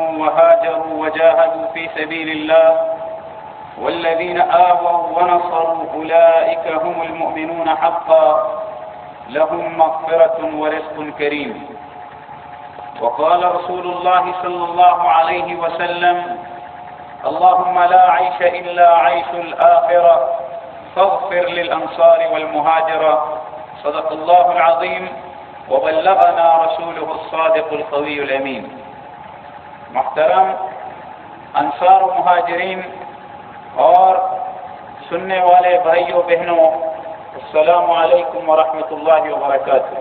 وهاجروا وجاهدوا في سبيل الله والذين آووا ونصروا أولئك هم المؤمنون حقا لهم مغفرة ورزق كريم وقال رسول الله صلى الله عليه وسلم اللهم لا عيش إلا عيش الآخرة فاغفر للأنصار والمهاجرة صدق الله العظيم وبلغنا رسوله الصادق القوي الأمين محترم انصار و مہاجرین اور سننے والے بھائیوں بہنوں السلام علیکم ورحمۃ اللہ وبرکاتہ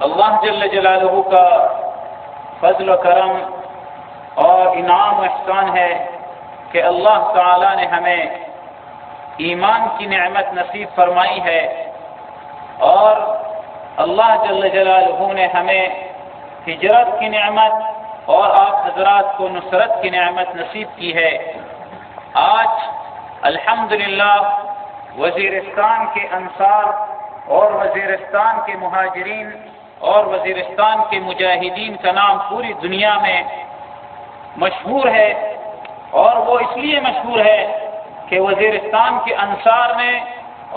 اللہ جل جلالہ کا فضل و کرم اور انعام احسان ہے کہ اللہ تعالی نے ہمیں ایمان کی نعمت نصیب فرمائی ہے اور اللہ جل جلالہ نے ہمیں ہجرت کی نعمت اور آپ حضرات کو نصرت کی نعمت نصیب کی ہے آج الحمد وزیرستان کے انصار اور وزیرستان کے مہاجرین اور وزیرستان کے مجاہدین کا نام پوری دنیا میں مشہور ہے اور وہ اس لیے مشہور ہے کہ وزیرستان کے انصار نے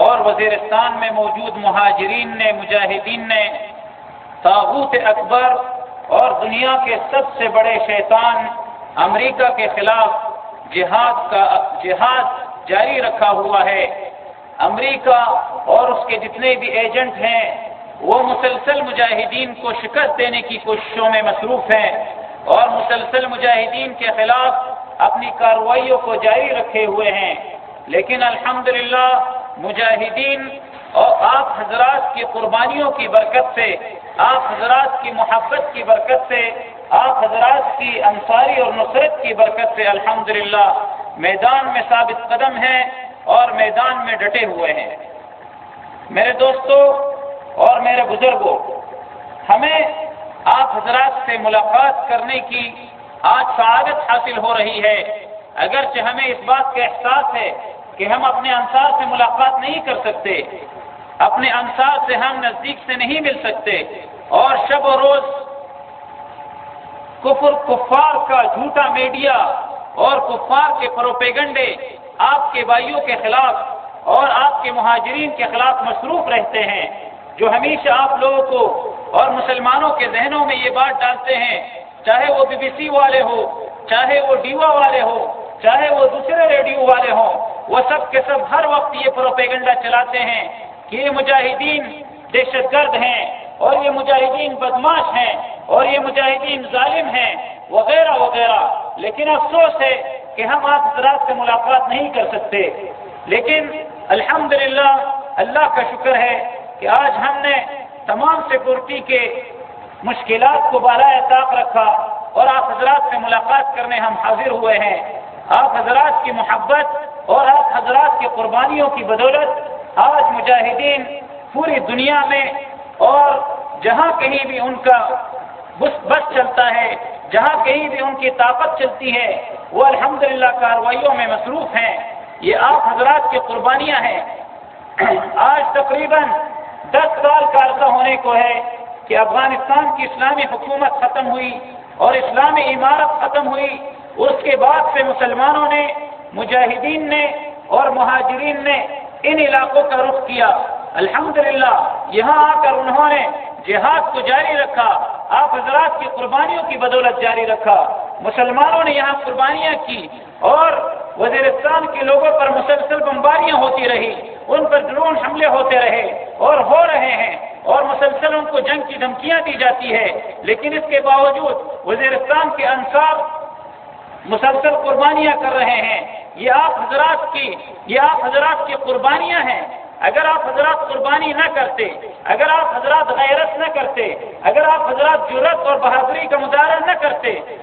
اور وزیرستان میں موجود مہاجرین نے مجاہدین نے تابوت اکبر اور دنیا کے سب سے بڑے شیطان امریکہ کے خلاف جہاد کا جہاد جاری رکھا ہوا ہے امریکہ اور اس کے جتنے بھی ایجنٹ ہیں وہ مسلسل مجاہدین کو شکست دینے کی کوششوں میں مصروف ہیں اور مسلسل مجاہدین کے خلاف اپنی کارروائیوں کو جاری رکھے ہوئے ہیں لیکن الحمدللہ مجاہدین اور آپ حضرات کی قربانیوں کی برکت سے آپ حضرات کی محبت کی برکت سے آپ حضرات کی انصاری اور نصرت کی برکت سے الحمدللہ میدان میں ثابت قدم ہیں اور میدان میں ڈٹے ہوئے ہیں میرے دوستوں اور میرے بزرگوں ہمیں آپ حضرات سے ملاقات کرنے کی آج سعادت حاصل ہو رہی ہے اگرچہ ہمیں اس بات کا احساس ہے کہ ہم اپنے انصار سے ملاقات نہیں کر سکتے اپنے انصار سے ہم نزدیک سے نہیں مل سکتے اور شب و روز کفر کفار کا جھوٹا میڈیا اور کفار کے پروپیگنڈے آپ کے بھائیوں کے خلاف اور آپ کے مہاجرین کے خلاف مصروف رہتے ہیں جو ہمیشہ آپ لوگوں کو اور مسلمانوں کے ذہنوں میں یہ بات ڈالتے ہیں چاہے وہ بی بی سی والے ہو چاہے وہ ڈیوا والے ہو چاہے وہ دوسرے ریڈیو والے ہوں وہ سب کے سب ہر وقت یہ پروپیگنڈا چلاتے ہیں کہ یہ مجاہدین دہشت گرد ہیں اور یہ مجاہدین بدماش ہیں اور یہ مجاہدین ظالم ہیں وغیرہ وغیرہ لیکن افسوس ہے کہ ہم آپ حضرات سے ملاقات نہیں کر سکتے لیکن الحمدللہ اللہ کا شکر ہے کہ آج ہم نے تمام سیکورٹی کے مشکلات کو بالائے طاق رکھا اور آپ حضرات سے ملاقات کرنے ہم حاضر ہوئے ہیں آپ حضرات کی محبت اور آپ حضرات کی قربانیوں کی بدولت آج مجاہدین پوری دنیا میں اور جہاں کہیں بھی ان کا بس بس چلتا ہے جہاں کہیں بھی ان کی طاقت چلتی ہے وہ الحمدللہ کاروائیوں میں مصروف ہیں یہ آپ حضرات کی قربانیاں ہیں آج تقریباً دس سال کا عرصہ ہونے کو ہے کہ افغانستان کی اسلامی حکومت ختم ہوئی اور اسلامی عمارت ختم ہوئی اس کے بعد سے مسلمانوں نے مجاہدین نے اور مہاجرین نے ان علاقوں کا رخ کیا الحمدللہ یہاں آ کر انہوں نے جہاد کو جاری رکھا آپ حضرات کی قربانیوں کی بدولت جاری رکھا مسلمانوں نے یہاں قربانیاں کی اور وزیرستان کے لوگوں پر مسلسل بمباریاں ہوتی رہی ان پر ڈرون حملے ہوتے رہے اور ہو رہے ہیں اور مسلسل ان کو جنگ کی دھمکیاں دی جاتی ہے لیکن اس کے باوجود وزیرستان کے انصار مسلسل قربانیاں کر رہے ہیں یہ آپ حضرات کی یہ آپ حضرات کی قربانیاں ہیں اگر آپ حضرات قربانی نہ کرتے اگر آپ حضرات غیرت نہ کرتے اگر آپ حضرات جرت اور بہادری کا مظاہرہ نہ کرتے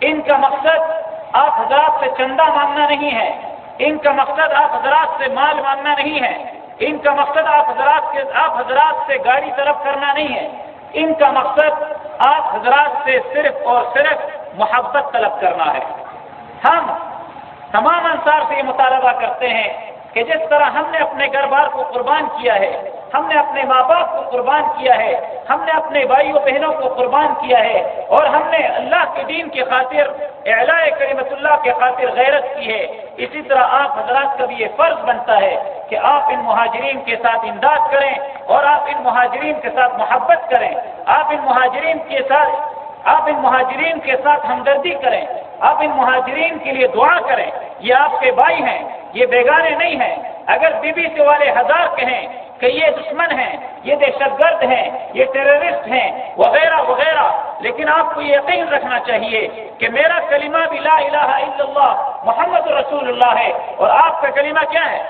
ان کا مقصد آپ حضرات سے چندہ مانگنا نہیں ہے ان کا مقصد آپ حضرات سے مال مانگنا نہیں ہے ان کا مقصد آپ حضرات کے آپ حضرات سے گاڑی طلب کرنا نہیں ہے ان کا مقصد آپ حضرات سے صرف اور صرف محبت طلب کرنا ہے ہم تمام انصار سے یہ مطالبہ کرتے ہیں کہ جس طرح ہم نے اپنے گھر بار کو قربان کیا ہے ہم نے اپنے ماں باپ کو قربان کیا ہے ہم نے اپنے بھائیوں بہنوں کو قربان کیا ہے اور ہم نے اللہ کے دین کے خاطر اعلاء کریمت اللہ کے خاطر غیرت کی ہے اسی طرح آپ حضرات کا بھی یہ فرض بنتا ہے کہ آپ ان مہاجرین کے ساتھ امداد کریں اور آپ ان مہاجرین کے ساتھ محبت کریں آپ ان مہاجرین کے ساتھ آپ ان مہاجرین کے ساتھ ہمدردی کریں آپ ان مہاجرین کے لیے دعا کریں یہ آپ کے بھائی ہیں یہ بیگانے نہیں ہیں اگر بی بی سی والے ہزار کہیں کہ یہ دشمن ہیں یہ دہشت گرد ہیں یہ ٹیررسٹ ہیں وغیرہ وغیرہ لیکن آپ کو یقین رکھنا چاہیے کہ میرا کلمہ بھی لا الہ الا اللہ محمد رسول اللہ ہے اور آپ کا کلمہ کیا ہے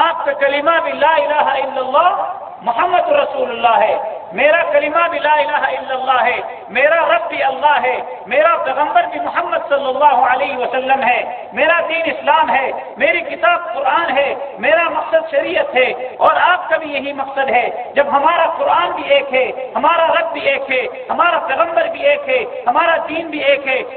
آپ کا کلمہ بھی لا الہ الا اللہ محمد رسول اللہ ہے میرا کلمہ بھی لا الہ الا اللہ ہے میرا رب بھی اللہ ہے میرا پیغمبر بھی محمد صلی اللہ علیہ وسلم ہے میرا دین اسلام ہے میری کتاب قرآن ہے میرا مقصد شریعت ہے اور آپ کا بھی یہی مقصد ہے جب ہمارا قرآن بھی ایک ہے ہمارا رب بھی ایک ہے ہمارا پیغمبر بھی ایک ہے ہمارا دین بھی ایک ہے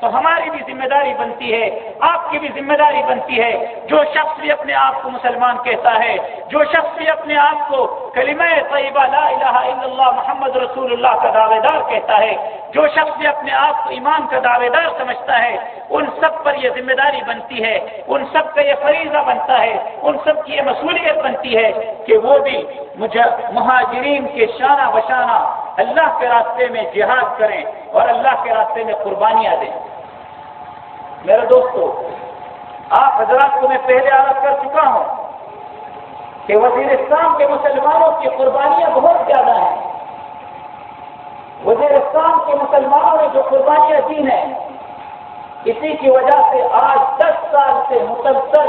تو ہماری بھی ذمہ داری بنتی ہے آپ کی بھی ذمہ داری بنتی ہے جو شخص بھی اپنے آپ کو مسلمان کہتا ہے جو شخص بھی اپنے آپ کو کلمہ طیبہ لا الہ الا اللہ محمد رسول اللہ کا دعوے دار کہتا ہے جو شخص بھی اپنے آپ کو ایمان کا دعوے دار سمجھتا ہے ان سب پر یہ ذمہ داری بنتی ہے ان سب کا یہ فریضہ بنتا ہے ان سب کی یہ مصولیت بنتی ہے کہ وہ بھی مہاجرین کے شانہ بشانہ اللہ کے راستے میں جہاد کریں اور اللہ کے راستے میں قربانیاں دیں میرے دوستو آپ حضرات کو میں پہلے عرض کر چکا ہوں کہ وزیرستان کے مسلمانوں کی قربانیاں بہت زیادہ ہیں وزیرستان کے مسلمانوں نے جو قربانیاں دی ہیں اسی کی وجہ سے آج دس سال سے مسلسل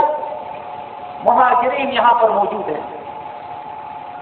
مہاجرین یہاں پر موجود ہیں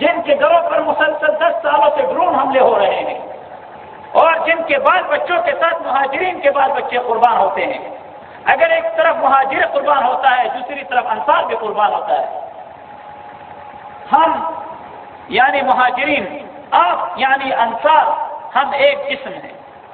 جن کې ګرو پر مسلسل 10 سالو ته ډرون حمله هو رہے ہیں اور جن کې بال بچو کې سات مهاجرین کې بال بچې قربان ہوتے ہیں اگر ایک طرف مهاجر قربان ہوتا ہے دوسری طرف انصار بھی قربان ہوتا ہے ہم یعنی مهاجرین اپ یعنی انصار ہم ایک جسم ہیں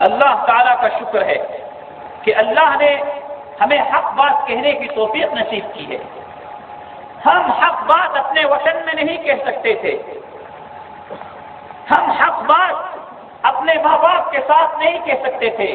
اللہ تعالی کا شکر ہے کہ اللہ نے ہمیں حق بات کہنے کی توفیق نصیب کی ہے ہم حق بات اپنے وطن میں نہیں کہہ سکتے تھے ہم حق بات اپنے ماں باپ کے ساتھ نہیں کہہ سکتے تھے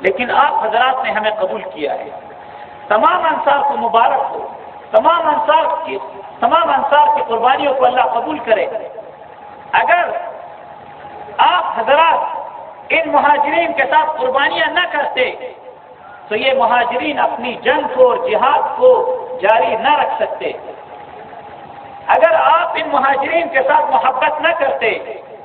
لیکن آپ حضرات نے ہمیں قبول کیا ہے تمام انصار کو مبارک ہو تمام انصار کی تمام انصار کی قربانیوں کو اللہ قبول کرے اگر آپ حضرات ان مہاجرین کے ساتھ قربانیاں نہ کرتے تو یہ مہاجرین اپنی جنگ کو اور جہاد کو جاری نہ رکھ سکتے اگر آپ ان مہاجرین کے ساتھ محبت نہ کرتے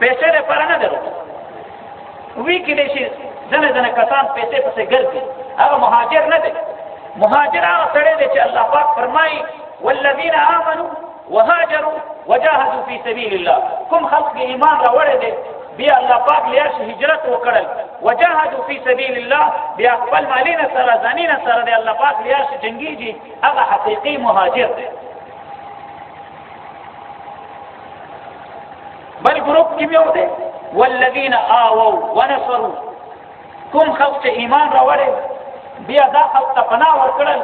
پیسې لپاره نه درو وی کې دې شي ځنه ځنه کسان پیسې پسې ګرځي هغه مهاجر نه دي مهاجر هغه سره دي چې الله پاک فرمایي والذین آمنوا وهاجروا وجاهدوا في سبيل الله کوم خلق ایمان راوړی دی بیا الله پاک لیا شي هجرت وکړل وجاهدوا في سبيل الله بیا خپل مالینه سره ځانینه سره دی الله پاک لیا شي جنگیږي هغه حقيقي مهاجر دی بل ګروپ کې یو دی والذین آووا ونصروا کوم خلق چې ایمان راوړي بیا دا خلق ته پناه ورکړل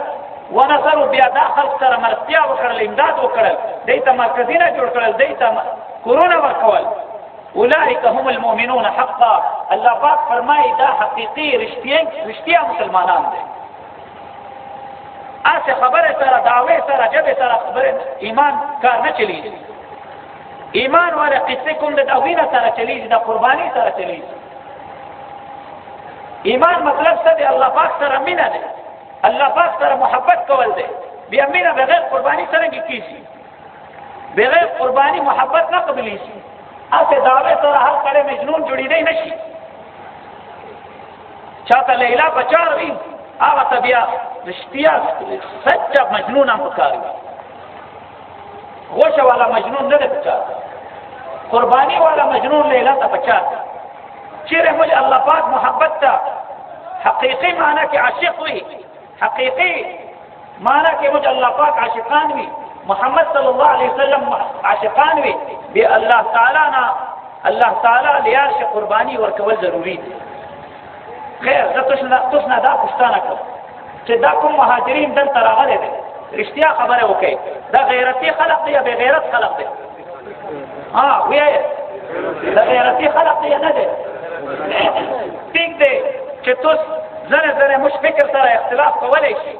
ونصروا بیا دا خلق سره مرستیا وکړل امداد وکړل دای ته مرکزونه جوړ کړل دای ته کورونه ورکول اولئک هم المؤمنون حقا الله پاک فرمایي دا حقيقي رښتیا رښتیا مسلمانان دي اسه خبره سره دعوی سره جبه سره خبره ایمان کار نه چلیږي ایمان ولا قصه کوم د دعوینه سره چلیږي د قربانی سره چلیږي ایمان مطلب څه دی الله پاک سره مینه ده الله پاک سره محبت کول ده بیا مینه بغیر قربانی سره کیږي بغیر قربانی محبت نه قبلېږي اسه دعوی سره هر کله مجنون جوړیدای نشي چاته لیلا بچار وی هغه ته بیا رشتیا سچا مجنون هم پکار وی غوشه والا مجنون نه ده پکار قربانی والا مجنون لیلا ته پکار چیرې موږ الله پاک محبت ته حقیقي معنی کې عاشق وي حقیقی مانا کې موږ الله پاک عاشقان وي محمد صلی الله علیه وسلم عاشقان وي به الله تعالی نه الله تعالی لیاش قرباني ورکول ضروری دي خیر زه تاسو نه تاسو نه دا پښتنه کوم چې دا کوم مهاجرین دلته راغلي دي رښتیا خبره وکړي دا غیرتی خلق دی یا بغیرت خلق دی ها وې دا غیرتی خلق دی نه دی ټیک دی چې تاسو زره زره مش فکر سره اختلاف کولای شي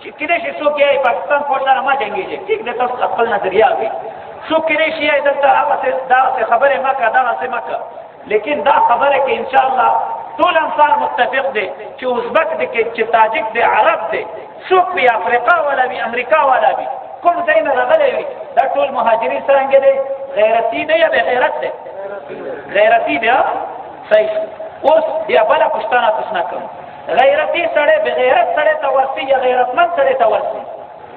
چې کله شي څوک یې پاکستان فوج سره ما جنگي شي ټیک دی تاسو خپل نظریه وي څوک کله شي دلته هغه دا خبره ما کړه دا څه ما کړه لیکن دا خبره کې ان شاء الله ټول انصار متفق دي چې ازبک دي کې چې تاجک دي عرب دي څوک په افریقا ولا به امریکا ولا به کوم ځای نه راغلي وي دا ټول مهاجرین څنګه دي غیرتی دي یا به غیرت دي غیرتی دي صحیح اوس بیا بل پښتنه تاسو نه کوم غیرتی سره به غیرت سره تورسی یا غیرتمن سره تورسی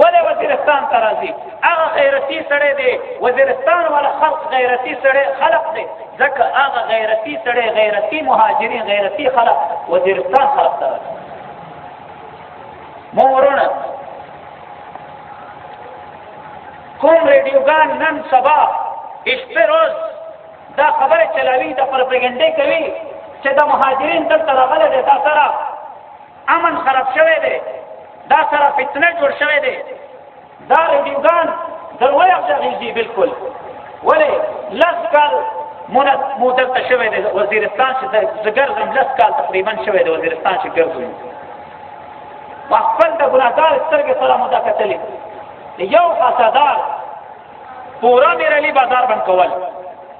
ولې وزیرستان ته راځي هغه غیرتی سړی دی وزیرستان ولا خلق غیرتی سړی خلق دی ځکه هغه غیرتی سړی غیرتی مهاجرین غیرتی خلق وزیرستان خلق ته راځي مورونه کوم ریډیوګان نن سبا شپه روز دا خبره چلاوي دا پروپاګاندا کوي چې دا مهاجرین دلته راغلي دي تاسو امن خراب شوی دی دا سره فتنه جوړ شوی دی دا ریډیوګان دروي غږیږي بالکل ولی لس کال موده ته شوی دی وزیرستان چې زګر زم لس کال تقریبا شوی دی وزیرستان چې ګرځي ما خپل د ګناهګار سترګې سره مو دا کتلې یو حسادار پورا مې رلی بازار بند کول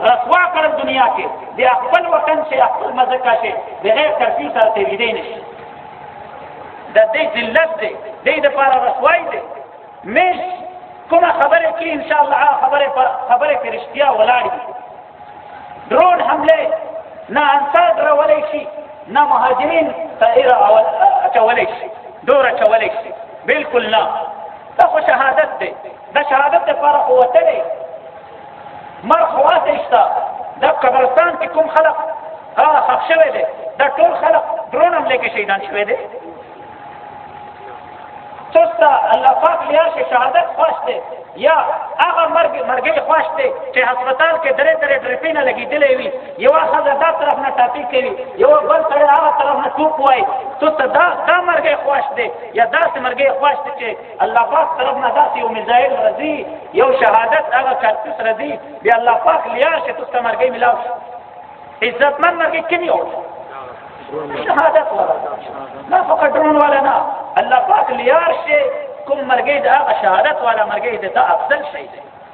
رسوا کړل دنیا کې د خپل وطن چې خپل مزکا شي بغیر ترفیو سره تیریدې نشي د دې ذلت دی د دې لپاره رسوای دی مش کومه خبره کې ان شاء الله خبره پر خبره کې رښتیا ولاړ دي ډرون حمله نه انصار درولې شي نه مهاجرین طائر اول اچولې شي دور اچولې شي بالکل نه دا خو شهادت دی دا شهادت لپاره قوت دی مر خواته اشتا دا قبرستان کې کوم خلق ها خښ شوی دی دا ټول خلق درون هم لکه شهیدان شوی دی تاسو الله پاک لیا شي شهادت خوښ دی یا هغه مرګ مرګي خوښ دی چې هسپتال کې درې درې ډریپینه لګیدلې وي یو خزه دا طرف نه ټاپی کوي یو بل سره هغه طرف نه ټوپ وای تاسو دا دا مرګي خوښ دی یا دا مرګي خوښ دی چې الله پاک طرف نه داسې یو میزایل راځي یو شهادت هغه چاپس راځي بیا الله پاک لیا شي تاسو ته مرګي ملاو شي عزتمن مرګي کوي او شهادت ولا نه فقط ډرون ولا نه الله پاک لیا شي کوم مرګي دا شهادت ولا مرګي دا افضل شي دی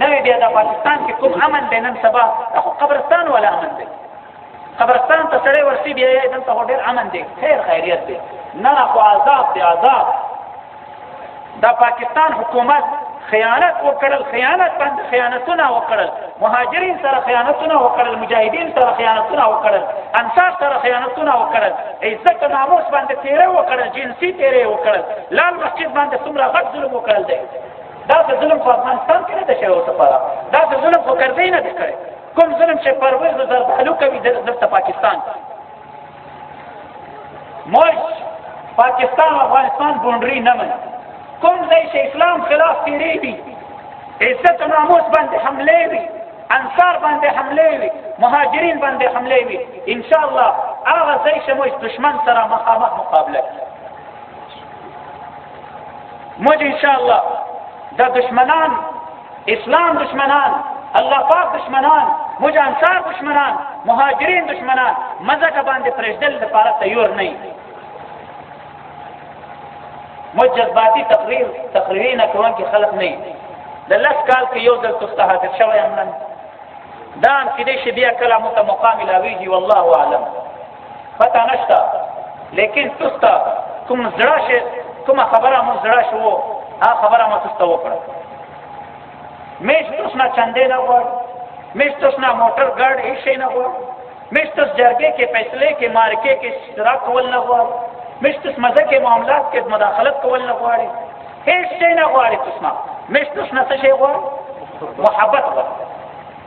نه وي بیا د پاکستان کې کوم امن دی نن سبا دا خو قبرستان ولا امن دی قبرستان ته سړی ورسي بیا یې دلته خو ډېر امن دی خیر خیریت دی نه خو عذاب دی عذاب دا پاکستان حکومت خیانت وکړل خیانت باندې خیانتونه وکړل مهاجرین سره خیانتونه وکړل مجاهدین سره خیانتونه وکړل انصار سره خیانتونه وکړل عزت او ناموس باندې تیرې وکړل جنسي تیرې وکړل لال مسجد باندې څومره غټ ظلم وکړل دی دا د ظلم په افغانستان کې نه د شوی اوسه پاره دا د ظلم خو کرزی نه دی کړی کوم ظلم چې پرویز زردالو کوي دلته پاکستان موږ پاکستان افغانستان بونډري نه مني کوم ځای چې اسلام خلاف تیری وي عزت او ناموس باندې حمله وي انصار باندې حمله وي مهاجرین باندې حمله وي ان شاء الله هغه ځای چې موږ دشمن سره مخامخ مقابله کوي موږ ان شاء الله د دشمنان اسلام دشمنان الله پاک دشمنان موږ انصار دشمنان مهاجرین دشمنان مزګه باندې پرېږدل لپاره تیار نه یو موږ جذباتي تقریر تقریري نه کوم کې خلق نه یو د لس کال کې یو ځل تخته حاضر شوی امنن دا هم کېدای شي بیا کله مو ته مقام لاویږي والله اعلم پتا نشتا لیکن تستا کوم زړه شي کوم خبره مو زړه شو ها خبره مو تستا وکړه مېش تاسو نه چندې نه وړ مېش تاسو نه موټر ګاډ هیڅ شي نه وړ مېش تاسو جرګې کې فیصله کې مارکې کې اشتراک کول نه وړ مېش تاسو مزه کې معاملات کې مداخلت کول نه وړ هیڅ شي نه وړ تاسو نه مېش تاسو نه څه شي وړ محبت وړ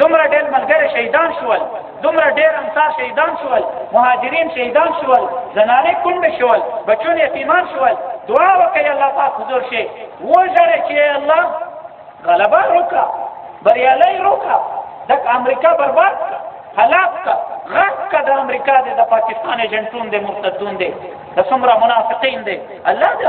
دومره ډېر ملګری شهیدان شول دومره ډېر انصار شهیدان شول مهاجرین شهیدان شول زنانه کونډ شول بچون یتیمان شول دعا وکړئ الله پاک حضور شي وژړه چې الله غلبه روکا بریالی روکا د امریکا برباد کا هلاک کا غرق کا د امریکا د پاکستان ایجنټون د مرتدون د څومره منافقین دی الله دې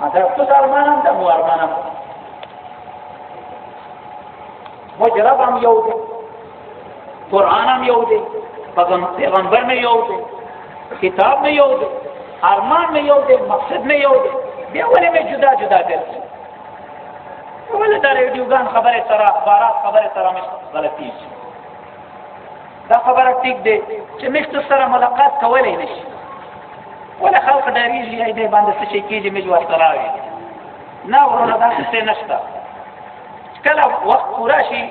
مطلب څه ارمانم د مو ارمانم مجرب هم یو دی قرآن هم یو دی پیغمبر مې یو دی کتاب مې یو دی ارمان مې یو دی مقصد مې یو دی بیا ولې مې جدا جدا ګرځي ولې دا ریډیوګان خبره سره اخبارات خبره سره مې غلطي شي دا خبره ټیک دی چې مشت سره ملاقات کولای نشي ولا خلق ډاریږي یې دې باندې څه شي کېږي مې جواب تراوي نه ورونه دا څه نشته کله وخت پورا شي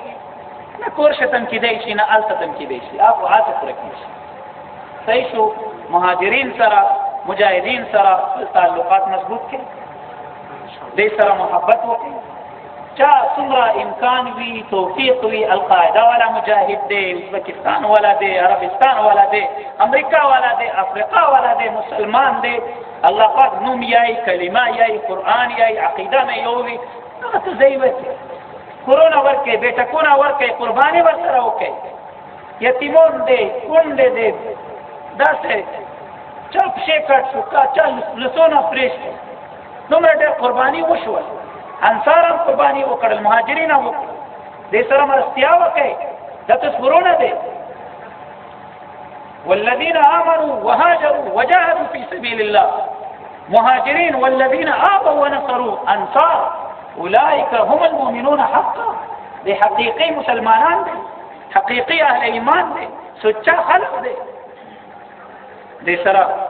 نه کور شتم کېدای شي نه الته تم کېدای شي اپ هاته پر کېږي صحیح شو مهاجرین سره مجاهدین سره تعلقات مضبوط کړي دې سره محبت وکړي چا څومره امکان وی توفیق وی القاعده ولا مجاهد دی ازبکستان ولا دی عربستان ولا دی امریکا ولا دی افریقا ولا دی مسلمان دی الله پاک نوم یای کلمه یای قران یای عقیده نه یووی هغه ته ځای وکړي کرونا ورکه بیٹا کونا ورکه قرباني ورسره وکړي یتیمون دی کونډه دی داسې چپ شي کټ شو کا چل لسونه پرېشته دومره ډېر قرباني وشو انصار هم قرباني وکړل مهاجرین هم وکړل دې سره مرستیا وکړي دا تصورونه دي والذین آمنوا وهاجروا وجاهدوا في سبيل الله مهاجرين والذين آبوا ونصروا انصار اولئك هم المؤمنون حقا دي حقيقي مسلمانان دي حقيقي اهل ایمان دي سچا خلق دي دي سره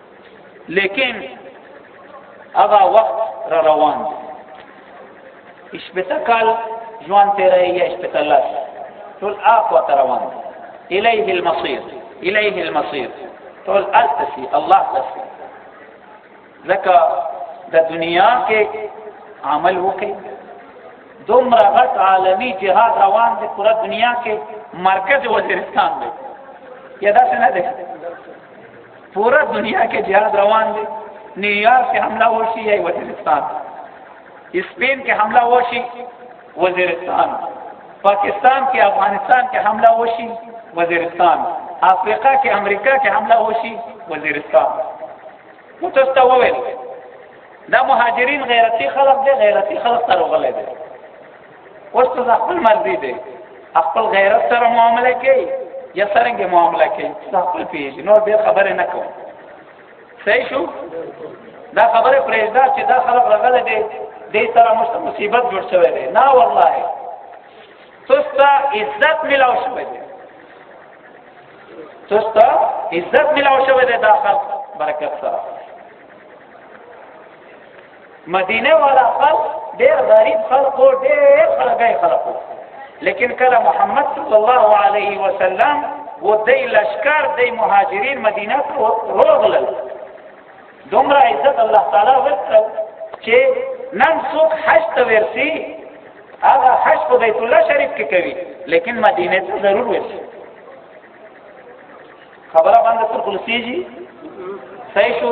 لیکن هغه وخت را روان دی شپته کال ژوند تیرای یا شپته لاس ټول اخوا ته روان دی الیه المصیر الیه المصیر ټول التسی الله تسی ځکه د دنیا کې عمل وکړي دومره غټ عالمی جهاد روان دی پورا دنیا کې مرکز وزیرستان دی یا داسې نه دی پورا دنیا کې جهاد روان دی نیویارک کې حمله وشي یا وزیرستان اسپین کې حمله وشي وزیرستان پاکستان کې افغانستان کې حمله وشي وزیرستان افریقا کې امریکا کې حمله وشي وزیرستان نو تاسو ته وویل دا مهاجرین غیرتی خلق دی غیرتی خلق ته راغلي دي اوس ته خپل مرضی دی خپل غیرت سره معامله کوي یا څنګه معامله کوي دا خپل پیژنې نو به خبره نه کوم صحیح شو دا خبره پرېږده چې دا خلک راغله دي دې سره مست مصیبت جوړ شوی دی نه والله تستا عزت ملاو شوی دی تستا عزت ملاو شوی دی دا خلک برکت سره مدینه والا خلق ډیر غریب خلق او ډیر خلګای خلق لیکن کله محمد صلی الله علیه وسلم و دی لشکر دی مهاجرین مدینه ته ورغلل دومره عزت الله تعالی ورکړ چې نن څوک حج ته ورسی هغه حج په بیت الله شریف کې کوي لیکن مدینه ته ضرور ورسی خبره باندې پر خلصيږي صحیح شو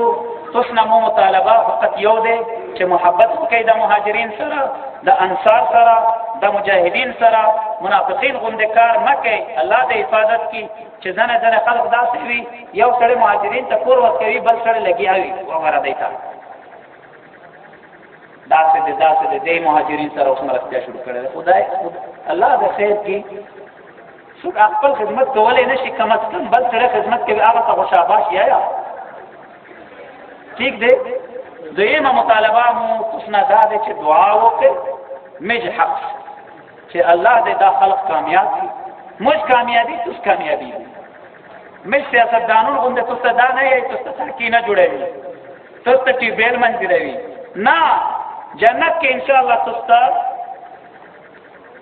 تسنه مو مطالبه فقط یو دی چې محبت وکړي د مهاجرین سره د انصار سره د مجاهدین سره منافقین غوندې کار نه کوي الله د حفاظت کی چې ځنه ځنه خلق داسې وي یو سره مهاجرین ته کور ورکوي بل سره لګیا وي وغره دی تا داسې د داسې د مهاجرین سره اوس مرسته شروع کړې خدای الله د خیر کی څوک خپل خدمت کولای نشي کم از کم بل سره خدمت کوي هغه ته شاباش یا یا ٹھیک دی دویمه مطالبه مو کوسنا دا ده چې دعا وکړي مج حق چې الله دې دا خلق کامیاب کړي مج کامیابی تاسو کامیابی مج سیاستدانون غونډه تاسو دا نه یې تاسو سرکینه جوړوي تاسو ته ټی بیل منځ نه جنت کې ان شاء الله تاسو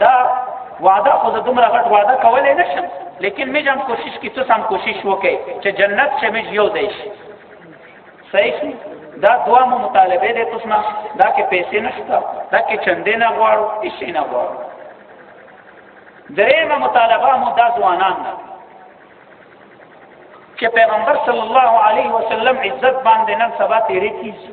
دا وعده خو زه دومره غټ وعده کولای نشم لیکن مې هم کوشش کی څه سم کوشش وکړي چې جنت چې مې یو دی شي صحیح شي دا دوا مو مطالبه ده تاسو نه دا کې پیسې نشته دا کې چندې نه غواړو هیڅ نه غواړو درېمه مطالبه مو دا ځوانان نه چې پیغمبر صلی الله علیه وسلم عزت باندې نن سبا تیرې کیږي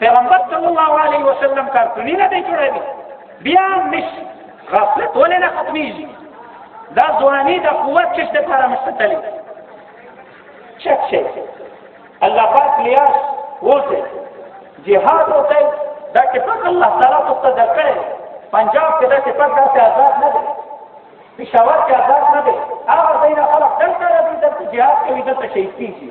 پیغمبر صلی الله علیه وسلم کارتونی نه دی جوړوي بیا مش غفلت ولې نه ختمیږي دا ځواني د قوت چې د لپاره مستتلې چک شي الله پاک لیاس وته جهاد وته دا چې پاک الله تعالی ته ته درکړي پنجاب کې دا چې پاک داسې آزاد نه دی پېښور کې آزاد نه دی هغه ځای نه خلک دلته راځي دلته جهاد کوي دلته شهید کیږي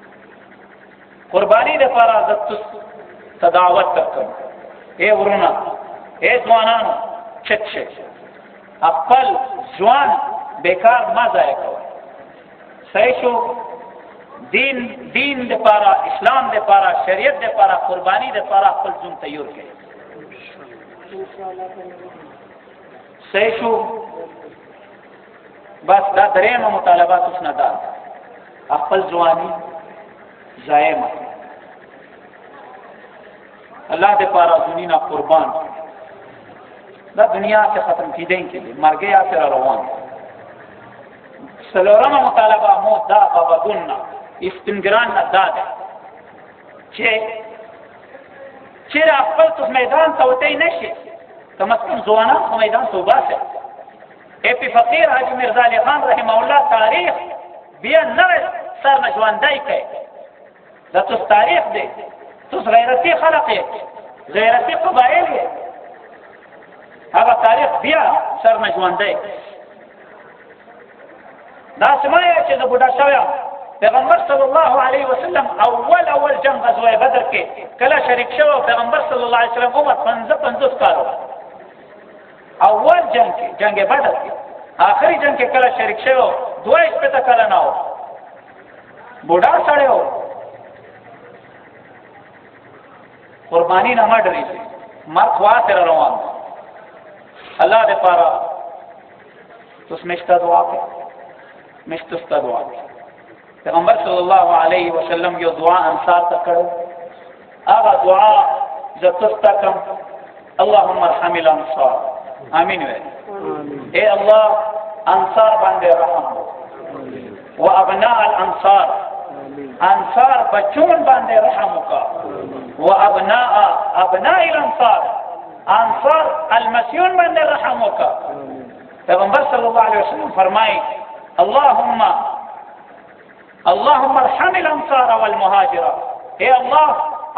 قرباني د پر عادت تداوت تکم اے ورونه اے ځوانانو چت شي خپل ځوان بیکار ما ضایع کوي صحیح شو دین دین د پاره اسلام د پاره شریعت د پاره قرباني د پاره خپل ځون تیار کړي صحیح شو بس دا درېمه مطالبه اوس نه ده خپل ځواني ضایع مه الله دې پاره دنیا نه قربان دا دنیا ته ختم کیدین کې مرګ یا سر روان سلورمه مطالبه مو دا بابا ګنا استنګران نه دا ده چې چیرې خپل څه میدان ته وتی نشي کم از کم ځوانان خو میدان ته وباسي اې پی فقیر حاجی مرزا علی خان رحم الله تاریخ بیا نه سر نه ژوندای کوي دا څه تاریخ دی څه غیرتی خلق یې غیرتی قبایل یې هغه تاریخ بیا سر نه ژوندای دا سمایا چې د بوډا شوی پیغمبر صلی الله علیه وسلم اول اول جنگ غزوه بدر کې کله شریک شو پیغمبر صلی الله علیه وسلم عمر 15 50 کال اول جنگ کې جنگ بدر کې آخري جنگ کې کله شریک شو دوه شپته کله نه و بوډا سره و قربانی نه مړ دی مرخ واسره روان الله دې پاره تاسو مشته دعا کوي مشته ست دعا کوي پیغمبر صلی الله علیه وسلم یو دعا انصار ته کړو هغه دعا زتستا کم اللهم ارحم الانصار امين وي اي الله انصار باندې رحم و ابناء الانصار انصار بچون باندے رحم کا و ابناء ابناء الانصار انصار المسيون من رحم وکا پیغمبر صلی الله عليه وسلم فرماي اللهم اللهم ارحم الانصار والمهاجر اے الله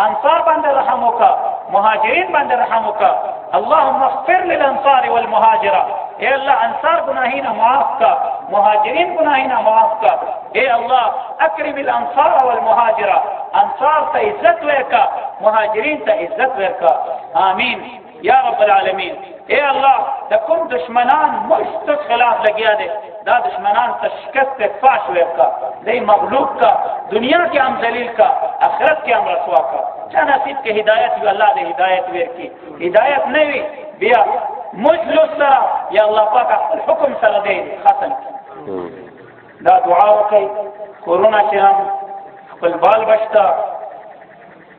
انصار باندې رحم وکا مهاجرین باندې رحم وکا اللهم اغفر للانصار والمهاجره اے الله انصار گناهینا معاف کا مهاجرین گناهینا معاف کا اے الله اکرم الانصار والمهاجره انصار ته عزت ورکا مهاجرین ته عزت ورکا آمین یا رب العالمین اے الله د کوم دشمنان مشت خلاف لګیا دي دا دشمنان تشکست فاش ورکا دې مغلوب کا دنیا کې هم ذلیل کا آخرت کې هم رسوا کا چا نصیب کې هدایت وی الله دې هدایت ورکی هدایت نه وی بیا مجلس سره یا الله پاک خپل حکم سره دې ختم دا دعا وکي کورونا چې هم خپل بال بچتا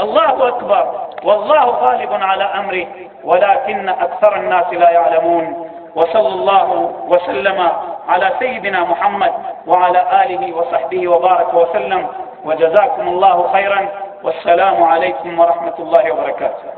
الله أكبر والله غالب على أمره ولكن أكثر الناس لا يعلمون وصلى الله وسلم على سيدنا محمد وعلى آله وصحبه وبارك وسلم وجزاكم الله خيرا والسلام عليكم ورحمة الله وبركاته